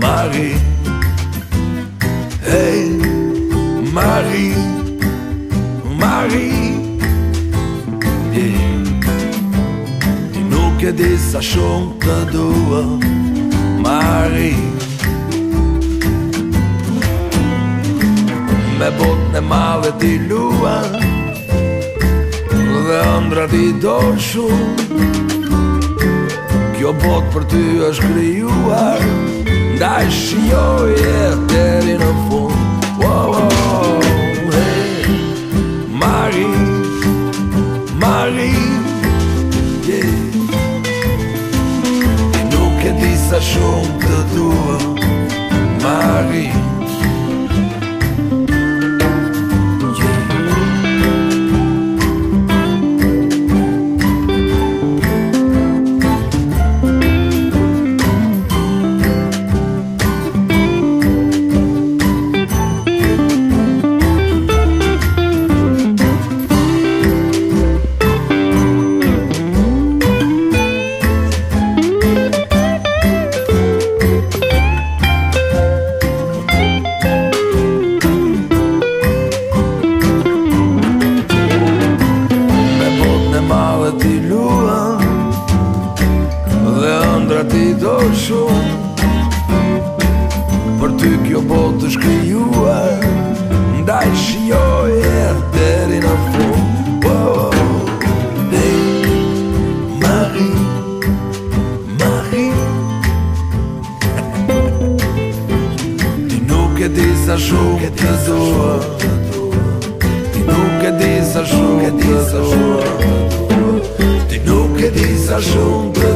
Mari Hej, Mari Mari yeah. Ti nuk e di sa shumë të dua Mari Me bot në male ti lua Dhe ëndra ti dorë shumë Kjo botë për ty është krijuar për ty është krijuar dai scio e terino fuoco. Wow, wow, hey. Marie, Marie, yeah. E nu Ti do shumë Për ty kjo po të shkrijuar Ndaj shioj e të peri në fu Ej, e disa shumë të doar Ti nuk e disa shumë të doar Ti nuk e disa shumë të doar